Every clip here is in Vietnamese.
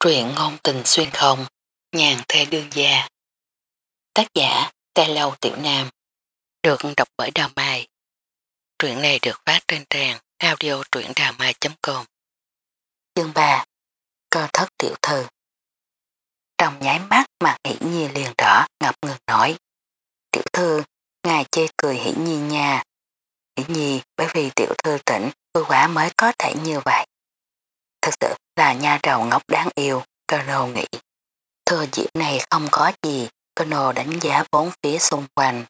Truyện ngôn tình xuyên không, nhàn thê đương gia. Tác giả, Tê Lâu Tiểu Nam. Được đọc bởi Đào Mai. Truyện này được phát trên trang audio truyệnđàmai.com Chương 3 Cơ thất tiểu thư Trong nháy mắt mặt hỷ nhi liền đỏ ngập ngừng nói Tiểu thư, ngài chê cười hỷ nhi nha. Hỷ nhi bởi vì tiểu thư tỉnh vui quả mới có thể như vậy. Thật sự là nha đầu ngốc đáng yêu, Colonel nghĩ. Thừa dịp này không có gì, Colonel đánh giá bốn phía xung quanh.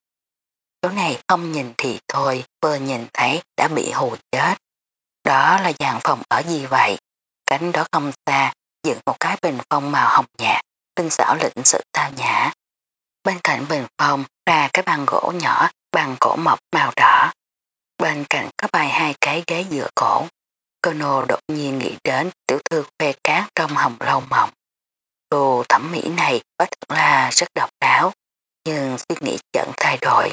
Chỗ này không nhìn thì thôi, vừa nhìn thấy đã bị hù chết. Đó là dàn phòng ở gì vậy? Cánh đó không xa, dựng một cái bình phong màu hồng nhạt, tinh xảo lĩnh sự tao nhã. Bên cạnh bình phong là cái bàn gỗ nhỏ bằng cổ mộc màu đỏ. Bên cạnh có bài hai cái ghế dựa cổ. Colonel đột nhiên nghĩ đến tiểu thư khoe cát trong hồng lâu mộng. Đồ thẩm mỹ này có thật là rất độc đáo, nhưng suy nghĩ chẳng thay đổi.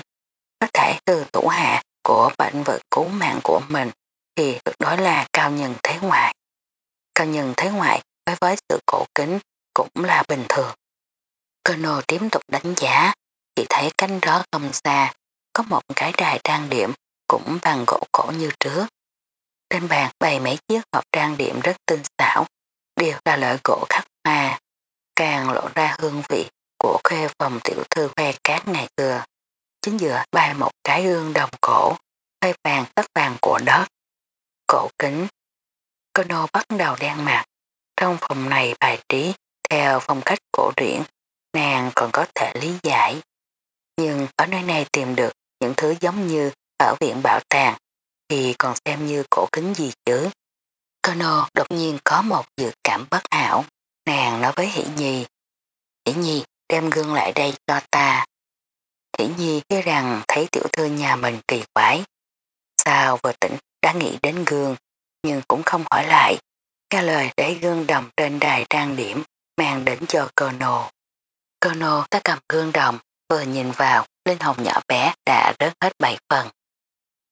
Có thể từ tủ hạ của bệnh vật cứu mạng của mình thì tuyệt đối là cao nhân thế ngoại. Cao nhân thế ngoại đối với sự cổ kính cũng là bình thường. Colonel tiếp tục đánh giá, chỉ thấy cánh đó không xa, có một cái đài trang điểm cũng bằng gỗ cổ như trước. Trên bàn bày mấy chiếc hộp trang điểm rất tinh xảo, đều là lợi gỗ khắc hoa, càng lộ ra hương vị của khuê phòng tiểu thư khoe cát ngày xưa. Chính giữa bày một cái gương đồng cổ, khoe vàng tất vàng của đất. Cổ kính, cô nô bắt đầu đen mặt, trong phòng này bài trí theo phong cách cổ điển, nàng còn có thể lý giải. Nhưng ở nơi này tìm được những thứ giống như ở viện bảo tàng thì còn xem như cổ kính gì chứ. Kono đột nhiên có một dự cảm bất hảo, nàng nói với Hỷ Nhi. Hỷ Nhi đem gương lại đây cho ta. Hỷ Nhi thấy rằng thấy tiểu thư nhà mình kỳ quái. Sao vừa tỉnh đã nghĩ đến gương, nhưng cũng không hỏi lại. Nghe lời để gương đồng trên đài trang điểm mang đến cho Kono. Kono ta cầm gương đồng, vừa nhìn vào, linh hồng nhỏ bé đã rớt hết bảy phần.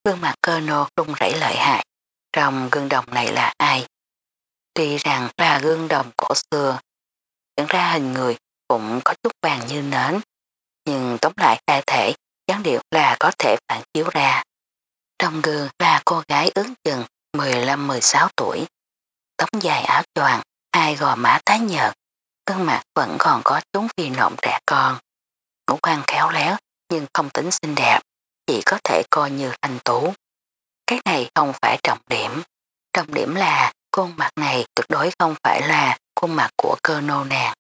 Gương mặt cơ nô rung rảy lợi hại. Trong gương đồng này là ai? Tuy rằng là gương đồng cổ xưa, dẫn ra hình người cũng có chút vàng như nến, nhưng tóm lại đại thể dáng điệu là có thể phản chiếu ra. Trong gương là cô gái ứng chừng 15-16 tuổi. Tóc dài áo choàng, hai gò má tái nhợt, gương mặt vẫn còn có chúng phi nộm trẻ con. Ngũ quan khéo léo nhưng không tính xinh đẹp, chỉ có thể coi như thanh tú. Cái này không phải trọng điểm. Trọng điểm là khuôn mặt này tuyệt đối không phải là khuôn mặt của cơ nô nàng.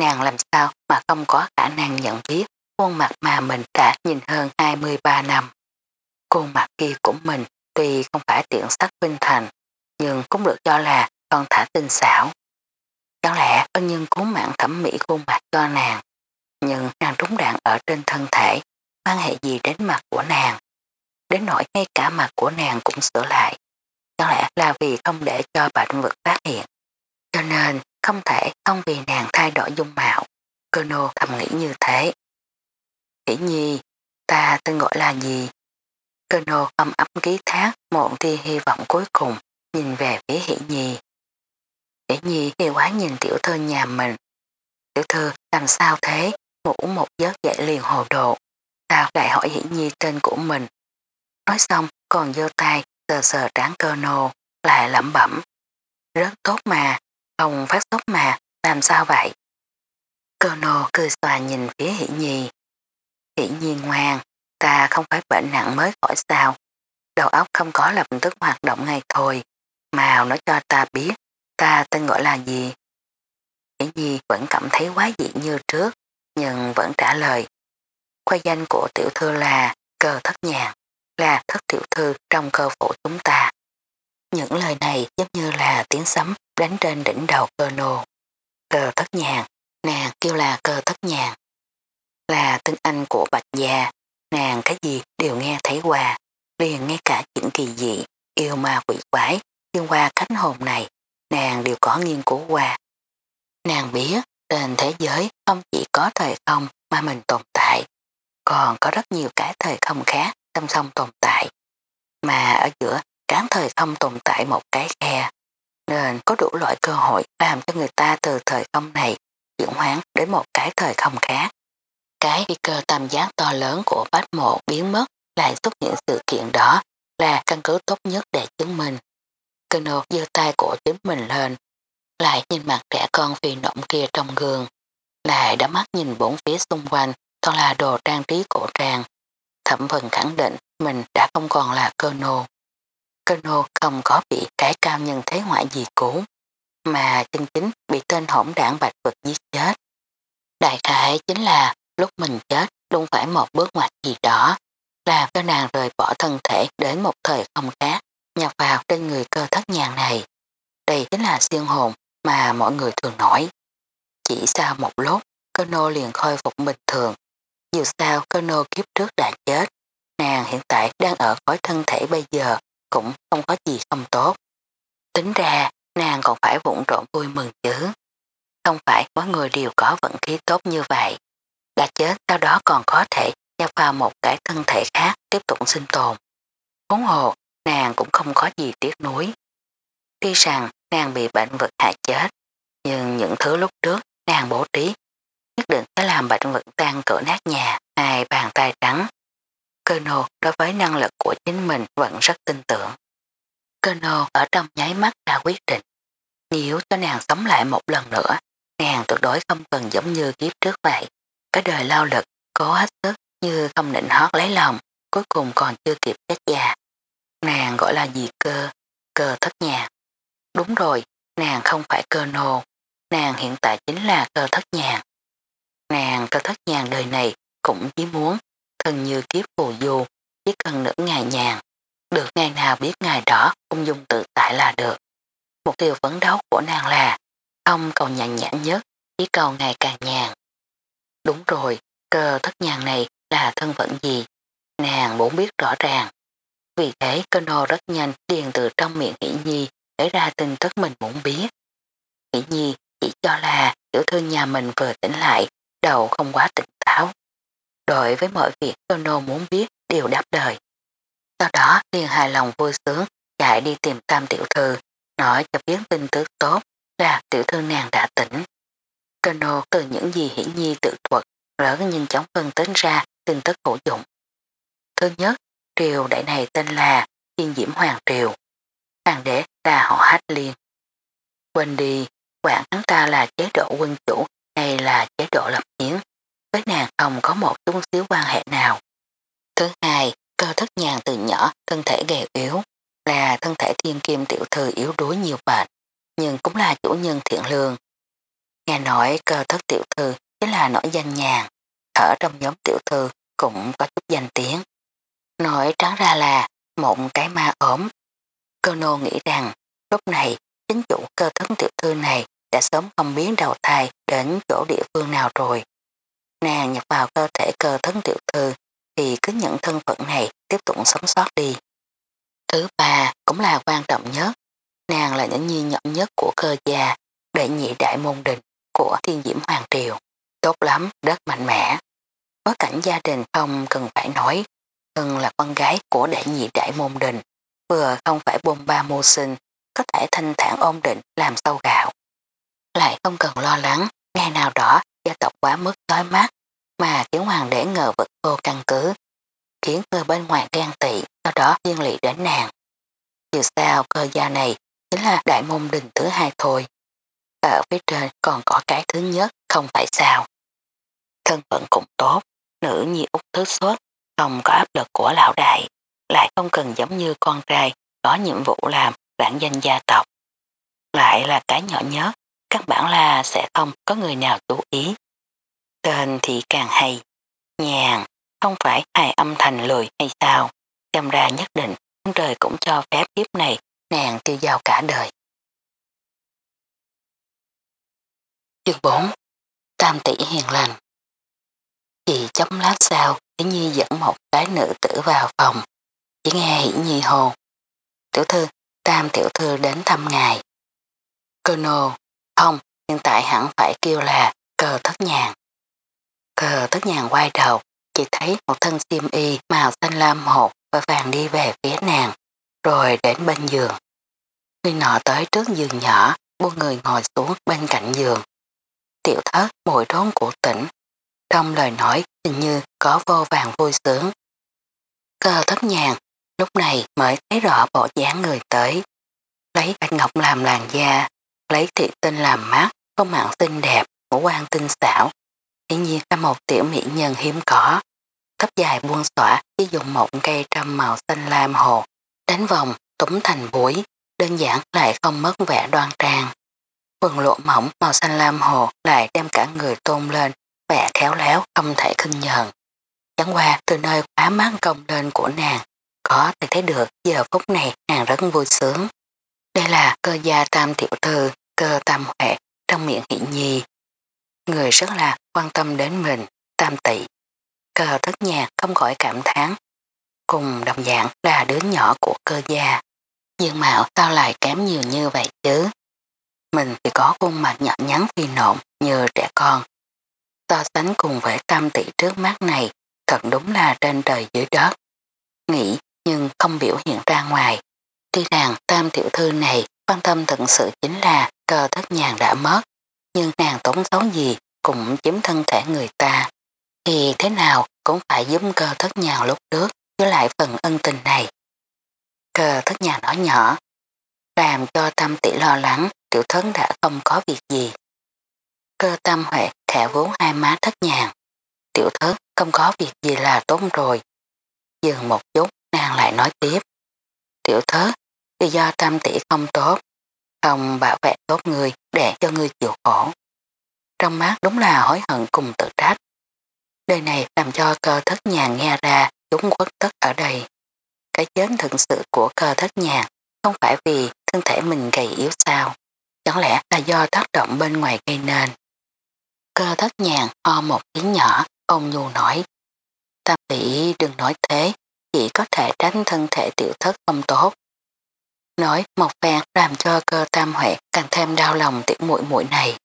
Nàng làm sao mà không có khả năng nhận biết khuôn mặt mà mình đã nhìn hơn 23 năm. Khuôn mặt kia của mình tuy không phải tiện sắc vinh thành, nhưng cũng được cho là con thả tinh xảo. Chẳng lẽ ân nhân cứu mạng thẩm mỹ khuôn mặt cho nàng, nhưng nàng trúng đạn ở trên thân thể quan hệ gì đến mặt của nàng. Đến nỗi ngay cả mặt của nàng cũng sửa lại. Có lẽ là vì không để cho bệnh vực phát hiện. Cho nên không thể không vì nàng thay đổi dung mạo. Cô nô thầm nghĩ như thế. Hỷ nhi, ta tên gọi là gì? Cơ nô âm ấp ký thác một tia hy vọng cuối cùng nhìn về phía hỷ nhi. Hỷ nhi thì quá nhìn tiểu thư nhà mình. Tiểu thư làm sao thế? Ngủ một giấc dậy liền hồ đồ. Sao lại hỏi hiển Nhi tên của mình? Nói xong còn dơ tay sờ sờ tráng cơ nô, lại lẩm bẩm. Rất tốt mà, không phát sốt mà, làm sao vậy? Cơ nô cười xòa nhìn phía hiển Nhi. Hiển Nhi ngoan, ta không phải bệnh nặng mới khỏi sao. Đầu óc không có lập tức hoạt động ngay thôi. Màu nói cho ta biết, ta tên gọi là gì? Hiển Nhi vẫn cảm thấy quá dị như trước, nhưng vẫn trả lời Khoa danh của tiểu thư là cờ thất nhàn, là thất tiểu thư trong cơ phủ chúng ta. Những lời này giống như là tiếng sấm đánh trên đỉnh đầu cơ nô. Cờ thất nhàn, nàng kêu là cờ thất nhàn. Là tinh anh của bạch gia, nàng cái gì đều nghe thấy qua, liền ngay cả chuyện kỳ dị, yêu ma quỷ quái, liên qua cánh hồn này, nàng đều có nghiên cứu qua. Nàng biết trên thế giới không chỉ có thời không mà mình tồn tại, còn có rất nhiều cái thời không khác song song tồn tại. Mà ở giữa tráng thời không tồn tại một cái khe. nên có đủ loại cơ hội làm cho người ta từ thời không này chuyển hoán đến một cái thời không khác. Cái nguy cơ tam giác to lớn của bát mộ biến mất lại xuất hiện sự kiện đó là căn cứ tốt nhất để chứng minh. Keno giơ tay của chính mình lên, lại nhìn mặt trẻ con phi nộm kia trong gương, lại đã mắt nhìn bốn phía xung quanh toàn là đồ trang trí cổ trang. Thẩm vần khẳng định mình đã không còn là cơ nô. Cơ nô không có bị cái cao nhân thế ngoại gì cũ, mà chân chính bị tên hỗn đảng bạch vực giết chết. Đại khái chính là lúc mình chết đúng phải một bước ngoặt gì đó, làm cho nàng rời bỏ thân thể đến một thời không khác, nhập vào trên người cơ thất nhàng này. Đây chính là siêu hồn mà mọi người thường nói. Chỉ sau một lúc, cơ nô liền khôi phục bình thường. Dù sao Colonel kiếp trước đã chết, nàng hiện tại đang ở khối thân thể bây giờ cũng không có gì không tốt. Tính ra, nàng còn phải vụn trộn vui mừng chứ. Không phải mỗi người đều có vận khí tốt như vậy. Đã chết sau đó còn có thể nhập vào một cái thân thể khác tiếp tục sinh tồn. Huống hồ, nàng cũng không có gì tiếc nuối. Tuy rằng nàng bị bệnh vật hại chết, nhưng những thứ lúc trước nàng bố trí định sẽ làm bệnh vật tan cửa nát nhà, hai bàn tay trắng. Cơ nô đối với năng lực của chính mình vẫn rất tin tưởng. Cơ nô ở trong nháy mắt đã quyết định. Nếu cho nàng sống lại một lần nữa, nàng tuyệt đối không cần giống như kiếp trước vậy. Cái đời lao lực, cố hết sức như không định hót lấy lòng, cuối cùng còn chưa kịp chết già. Nàng gọi là gì cơ, cơ thất nhà. Đúng rồi, nàng không phải cơ nô, nàng hiện tại chính là cơ thất nhàn. Nàng cơ thất nhàn đời này cũng chỉ muốn thân như kiếp phù du, chỉ cần nửa ngày nhàn. Được ngày nào biết ngày đó ung dung tự tại là được. Mục tiêu phấn đấu của nàng là không cầu nhàn nhãn nhất, chỉ cầu ngày càng nhàn. Đúng rồi, cơ thất nhàn này là thân phận gì? Nàng muốn biết rõ ràng. Vì thế Kano rất nhanh điền từ trong miệng Hỷ Nhi để ra tin tức mình muốn biết. Hỷ Nhi chỉ cho là tiểu thư nhà mình vừa tỉnh lại, đầu không quá tỉnh táo. Đối với mọi việc Kano muốn biết đều đáp đời. Sau đó liền hài lòng vui sướng chạy đi tìm tam tiểu thư, nói cho biết tin tức tốt là tiểu thư nàng đã tỉnh. Kano từ những gì hiển nhi tự thuật lớn nhanh chóng phân tính ra tin tức hữu dụng. Thứ nhất, triều đại này tên là Thiên Diễm Hoàng Triều. Hoàng đế là họ Hát Liên. Quên đi, quản hắn ta là chế độ quân chủ đây là chế độ lập hiến. Với nàng không có một chút xíu quan hệ nào. Thứ hai, cơ thất nhàn từ nhỏ thân thể gầy yếu, là thân thể thiên kim tiểu thư yếu đuối nhiều bệnh, nhưng cũng là chủ nhân thiện lương. Nghe nói cơ thất tiểu thư chính là nổi danh nhàn, ở trong nhóm tiểu thư cũng có chút danh tiếng. Nói trắng ra là một cái ma ốm. Cơ nô nghĩ rằng lúc này chính chủ cơ thất tiểu thư này đã sớm không biến đầu thai đến chỗ địa phương nào rồi. Nàng nhập vào cơ thể cơ thân tiểu thư thì cứ nhận thân phận này tiếp tục sống sót đi. Thứ ba cũng là quan trọng nhất, nàng là những nhi nhậm nhất của cơ gia, đệ nhị đại môn đình của thiên diễm hoàng triều. Tốt lắm, rất mạnh mẽ. Bối cảnh gia đình không cần phải nói, thân là con gái của đệ nhị đại môn đình, vừa không phải bôn ba mô sinh, có thể thanh thản ôm định làm sâu gạo. Lại không cần lo lắng, ngày nào đó gia tộc quá mức tối mắt, mà khiến hoàng đế ngờ vực vô căn cứ, khiến người bên ngoài ghen tị, sau đó liên lị đến nàng. Dù sao cơ gia này chính là đại môn đình thứ hai thôi. Ở phía trên còn có cái thứ nhất, không phải sao. Thân phận cũng tốt, nữ nhi út thứ xuất, không có áp lực của lão đại, lại không cần giống như con trai có nhiệm vụ làm bản danh gia tộc. Lại là cái nhỏ nhất, các bản là sẽ không có người nào chú ý. Tên thì càng hay, nhàn, không phải hài âm thành lười hay sao, xem ra nhất định ông trời cũng cho phép kiếp này nàng tiêu giao cả đời. Chương 4 Tam tỷ hiền lành Chỉ chấm lát sau, Hỷ Nhi dẫn một cái nữ tử vào phòng. Chỉ nghe Hỷ Nhi hồ. Tiểu thư, Tam tiểu thư đến thăm ngài. Cơ không, hiện tại hẳn phải kêu là cờ thất nhàn. Cờ thất nhàn quay đầu, chỉ thấy một thân xiêm y màu xanh lam hột và vàng đi về phía nàng, rồi đến bên giường. Người nọ tới trước giường nhỏ, buông người ngồi xuống bên cạnh giường. Tiểu thất mùi rốn của tỉnh, trong lời nói hình như có vô vàng vui sướng. Cơ thất nhàn, lúc này mới thấy rõ bộ dáng người tới. Lấy bạch ngọc làm làn da, lấy thị tinh làm mát, có mạng xinh đẹp, ngũ quan tinh xảo. Tuy nhiên là một tiểu mỹ nhân hiếm có. Tóc dài buông xõa chỉ dùng một cây trăm màu xanh lam hồ, đánh vòng, túng thành bụi, đơn giản lại không mất vẻ đoan trang. Quần lộ mỏng màu xanh lam hồ lại đem cả người tôn lên, vẻ khéo léo không thể khinh nhờn. Chẳng qua từ nơi quá mát công lên của nàng, có thể thấy được giờ phút này nàng rất vui sướng. Đây là cơ gia tam tiểu thư, cơ tam huệ trong miệng hỷ nhi. Người rất là quan tâm đến mình, tam tỷ. Cơ thất nhạc không khỏi cảm thán. Cùng đồng dạng là đứa nhỏ của cơ gia. Dương mạo sao lại kém nhiều như vậy chứ? Mình thì có khuôn mặt nhỏ nhắn phi nộn như trẻ con. So sánh cùng với tam tỷ trước mắt này thật đúng là trên trời dưới đất. Nghĩ nhưng không biểu hiện ra ngoài. Tuy rằng tam tiểu thư này quan tâm thật sự chính là cơ thất nhàn đã mất, nhưng nàng tốn xấu gì cũng chiếm thân thể người ta. Thì thế nào cũng phải giúp cơ thất nhàn lúc trước với lại phần ân tình này. Cơ thất nhàn nói nhỏ, làm cho tam tỷ lo lắng tiểu thất đã không có việc gì. Cơ tâm huệ khẽ vốn hai má thất nhàn. Tiểu thất không có việc gì là tốt rồi. Dừng một chút nàng lại nói tiếp. Tiểu thất vì do tam tỷ không tốt, không bảo vệ tốt người để cho người chịu khổ. Trong mắt đúng là hối hận cùng tự trách. Đời này làm cho cơ thất nhàn nghe ra chúng quất tất ở đây. Cái chết thực sự của cơ thất nhàn không phải vì thân thể mình gầy yếu sao. Chẳng lẽ là do tác động bên ngoài gây nên. Cơ thất nhàn ho một tiếng nhỏ, ông nhu nói. Tam tỷ đừng nói thế, chỉ có thể tránh thân thể tiểu thất không tốt. Nói một phen làm cho cơ tam huệ càng thêm đau lòng tiểu muội muội này.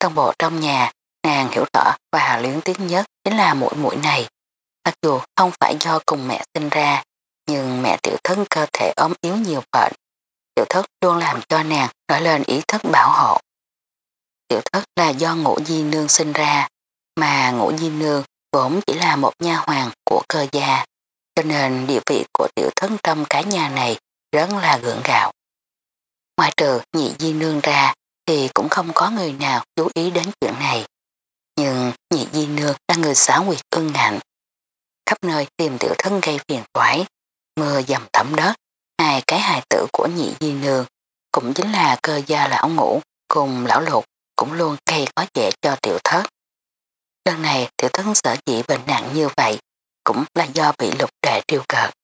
Trong bộ trong nhà, nàng hiểu rõ và luyến tiếng nhất chính là muội muội này. Mặc dù không phải do cùng mẹ sinh ra, nhưng mẹ tiểu thất cơ thể ốm yếu nhiều bệnh. Tiểu thất luôn làm cho nàng nổi lên ý thức bảo hộ. Tiểu thất là do ngũ di nương sinh ra, mà ngũ di nương vốn chỉ là một nha hoàng của cơ gia, cho nên địa vị của tiểu thất trong cái nhà này rất là gượng gạo. Ngoài trừ nhị di nương ra thì cũng không có người nào chú ý đến chuyện này. Nhưng nhị di nương là người xảo quyệt ưng ngạnh. Khắp nơi tìm tiểu thân gây phiền toái, mưa dầm thẩm đất, hai cái hài tử của nhị di nương cũng chính là cơ gia lão ngũ cùng lão lục cũng luôn gây khó dễ cho tiểu thất. Lần này tiểu thất sở dĩ bệnh nặng như vậy cũng là do bị lục đệ triêu cợt,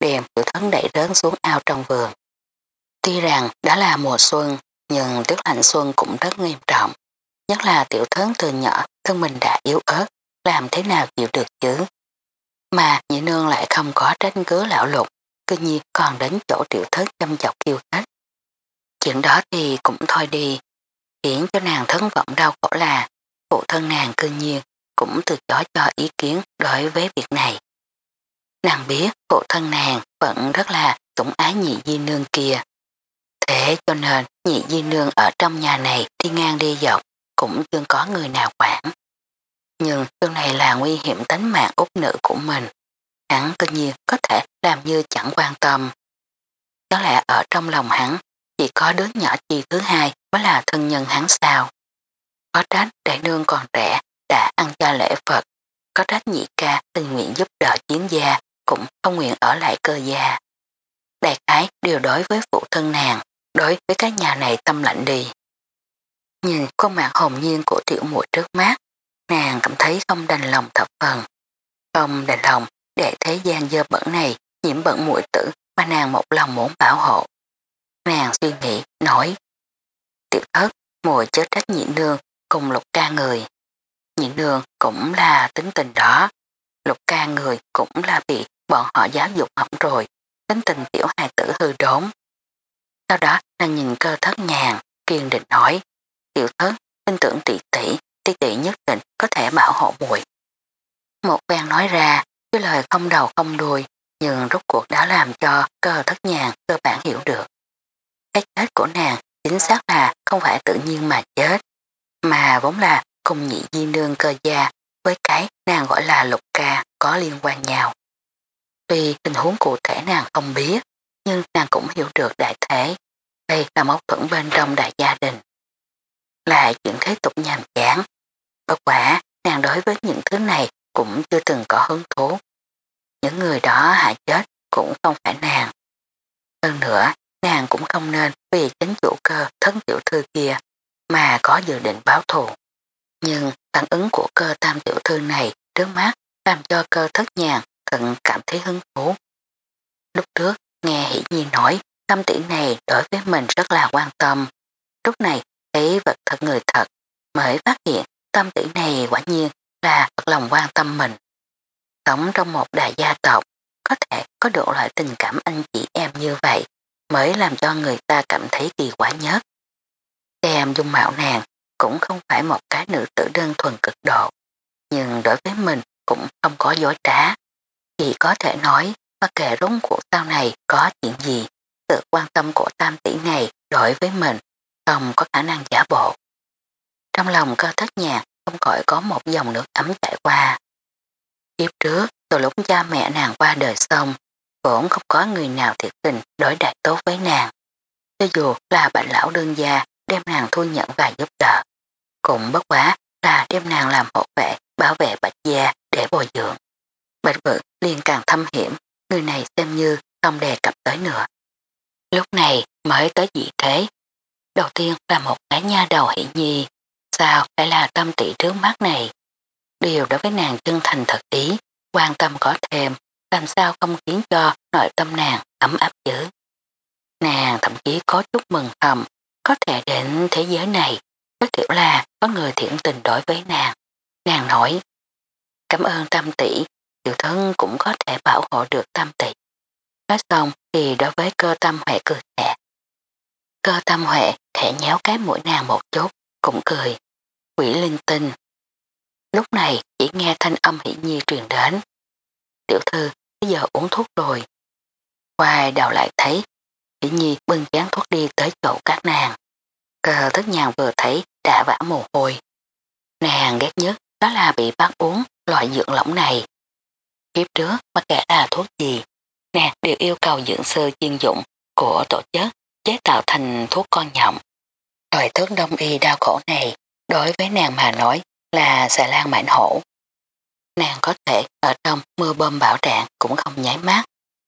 đem tiểu thất đẩy rớn xuống ao trong vườn. Tuy rằng đã là mùa xuân, nhưng tiết lạnh xuân cũng rất nghiêm trọng. Nhất là tiểu thấn từ nhỏ thân mình đã yếu ớt, làm thế nào chịu được chứ. Mà nhị nương lại không có tránh cứ lão lục, cư nhiên còn đến chỗ tiểu thất chăm chọc yêu khách. Chuyện đó thì cũng thôi đi, khiến cho nàng thấn vọng đau khổ là phụ thân nàng cư nhiên cũng từ chối cho ý kiến đối với việc này. Nàng biết phụ thân nàng vẫn rất là tủng ái nhị di nương kia. Thế cho nên nhị di nương ở trong nhà này đi ngang đi dọc cũng chưa có người nào quản. Nhưng chuyện này là nguy hiểm tính mạng út nữ của mình. Hắn tự nhiên có thể làm như chẳng quan tâm. Có lẽ ở trong lòng hắn, chỉ có đứa nhỏ chi thứ hai mới là thân nhân hắn sao. Có trách đại nương còn trẻ đã ăn cho lễ Phật. Có trách nhị ca tình nguyện giúp đỡ chiến gia cũng không nguyện ở lại cơ gia. Đại khái đều đối với phụ thân nàng, đối với cái nhà này tâm lạnh đi. Nhìn khuôn mặt hồn nhiên của tiểu muội trước mắt, nàng cảm thấy không đành lòng thập phần. Không đành lòng để thế gian dơ bẩn này nhiễm bẩn muội tử mà nàng một lòng muốn bảo hộ. Nàng suy nghĩ, nói Tiểu thất, mùi chớ trách nhị nương cùng lục ca người. Nhị nương cũng là tính tình đó. Lục ca người cũng là bị bọn họ giáo dục hỏng rồi, tính tình tiểu hài tử hư đốn. Sau đó nàng nhìn cơ thất nhàn, kiên định nói, tiểu thất, tin tưởng tỷ tỷ, tỷ tỷ nhất định có thể bảo hộ muội. Một quen nói ra, cái lời không đầu không đuôi, nhưng rốt cuộc đã làm cho cơ thất nhàn cơ bản hiểu được. cái chết của nàng chính xác là không phải tự nhiên mà chết, mà vốn là cùng nhị di nương cơ gia với cái nàng gọi là lục ca có liên quan nhau. Tuy tình huống cụ thể nàng không biết, nhưng nàng cũng hiểu được đại thể. Đây là mâu thuẫn bên trong đại gia đình. Là chuyện thế tục nhàm chán. Bất quả, nàng đối với những thứ này cũng chưa từng có hứng thú. Những người đó hại chết cũng không phải nàng. Hơn nữa, nàng cũng không nên vì chính chủ cơ thân tiểu thư kia mà có dự định báo thù. Nhưng phản ứng của cơ tam tiểu thư này trước mắt làm cho cơ thất nhàn cận cảm thấy hứng thú. Lúc trước nghe hỷ nhi nói tâm tỷ này đối với mình rất là quan tâm. Lúc này thấy vật thật người thật mới phát hiện tâm tỷ này quả nhiên là thật lòng quan tâm mình. Sống trong một đại gia tộc có thể có được loại tình cảm anh chị em như vậy mới làm cho người ta cảm thấy kỳ quả nhất. Xem dung mạo nàng cũng không phải một cái nữ tử đơn thuần cực độ, nhưng đối với mình cũng không có dối trá. Chỉ có thể nói, mặc kệ rúng của tao này có chuyện gì, sự quan tâm của tam tỷ này đối với mình không có khả năng giả bộ. Trong lòng cơ thất nhạc không khỏi có một dòng nước ấm chảy qua. Kiếp trước, từ lúc cha mẹ nàng qua đời xong, cũng không có người nào thiệt tình đối đại tốt với nàng. Cho dù là bạn lão đơn gia đem nàng thu nhận và giúp đỡ, cũng bất quá là đem nàng làm hộ vệ, bảo vệ bạch gia để bồi dưỡng. Bạch vực liền càng thâm hiểm, người này xem như không đề cập tới nữa. Lúc này mới tới dị thế. Đầu tiên là một cái nha đầu hỷ nhi, sao lại là tâm tỷ trước mắt này. Điều đối với nàng chân thành thật ý, quan tâm có thêm, làm sao không khiến cho nội tâm nàng ấm áp dữ. Nàng thậm chí có chút mừng thầm, có thể đến thế giới này, có kiểu là có người thiện tình đối với nàng. Nàng nói, cảm ơn tâm tỷ, tiểu thân cũng có thể bảo hộ được tam tỷ. Nói xong thì đối với cơ tâm huệ cười nhẹ. Cơ tâm huệ khẽ nhéo cái mũi nàng một chút, cũng cười. Quỷ linh tinh. Lúc này chỉ nghe thanh âm hỷ nhi truyền đến. Tiểu thư, bây giờ uống thuốc rồi. Quay đầu lại thấy, hỷ nhi bưng chán thuốc đi tới chỗ các nàng. Cơ thức nhàng vừa thấy đã vã mồ hôi. Nàng ghét nhất đó là bị bắt uống loại dưỡng lỏng này. Kiếp trước mà kể là thuốc gì, nè, đều yêu cầu dưỡng sư chuyên dụng của tổ chức chế tạo thành thuốc con nhộng. Loại thuốc đông y đau khổ này đối với nàng mà nói là xà lan mảnh hổ. Nàng có thể ở trong mưa bơm bão trạng cũng không nháy mắt,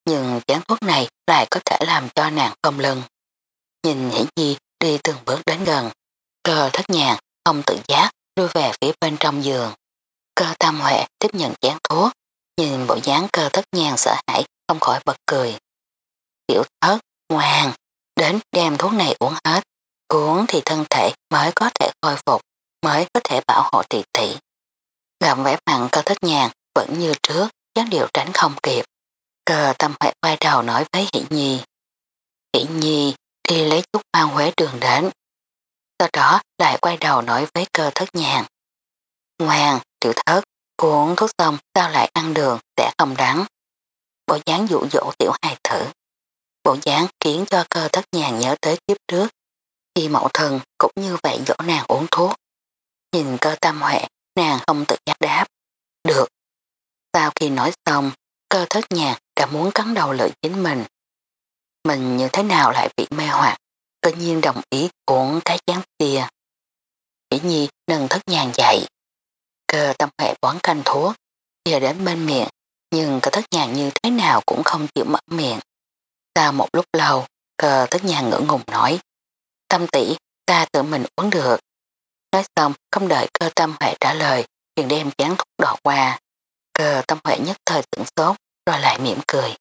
nhưng chán thuốc này lại có thể làm cho nàng không lưng. Nhìn hiển nhi đi từng bước đến gần, cơ thất nhàng không tự giác đưa về phía bên trong giường. Cơ tam huệ tiếp nhận chán thuốc, nhìn bộ dáng cơ thất nhàng sợ hãi không khỏi bật cười. Tiểu thất, ngoan, đến đem thuốc này uống hết, uống thì thân thể mới có thể khôi phục, mới có thể bảo hộ tỷ tỷ. Gặm vẻ mặn cơ thất nhàng vẫn như trước, dáng điều tránh không kịp. Cờ tâm hệ quay đầu nói với Hỷ Nhi. Hỷ Nhi đi lấy chút mang huế đường đến. Sau đó lại quay đầu nói với cơ thất nhàng. Ngoan, tiểu thất, uống thuốc xong sao lại ăn đường sẽ không đắng. Bộ dáng dụ dỗ tiểu hài thử. Bộ dáng khiến cho cơ thất nhàng nhớ tới kiếp trước. Khi mẫu thần cũng như vậy dỗ nàng uống thuốc. Nhìn cơ tâm huệ, nàng không tự giác đáp. Được. Sau khi nói xong, cơ thất nhàng đã muốn cắn đầu lợi chính mình. Mình như thế nào lại bị mê hoặc, tự nhiên đồng ý uống cái chán kia. Chỉ nhi nâng thất nhàng dậy. Cơ tâm hệ bón canh thuốc, giờ đến bên miệng, nhưng cơ thất nhàng như thế nào cũng không chịu mở miệng. Sau một lúc lâu, cơ thất nhàng ngỡ ngùng nói, tâm tỷ ta tự mình uống được. Nói xong, không đợi cơ tâm hệ trả lời, liền đem chán thuốc đỏ qua. Cơ tâm hệ nhất thời tưởng sốt, rồi lại mỉm cười.